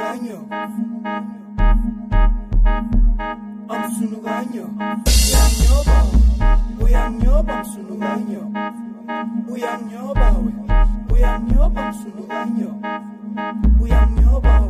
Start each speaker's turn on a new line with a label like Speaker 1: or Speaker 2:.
Speaker 1: baño. Am sunu baño. Uyang nyoba. Uyang nyoba am sunu baño. Uyang nyoba we. Uyang nyoba am sunu baño. Uyang nyoba.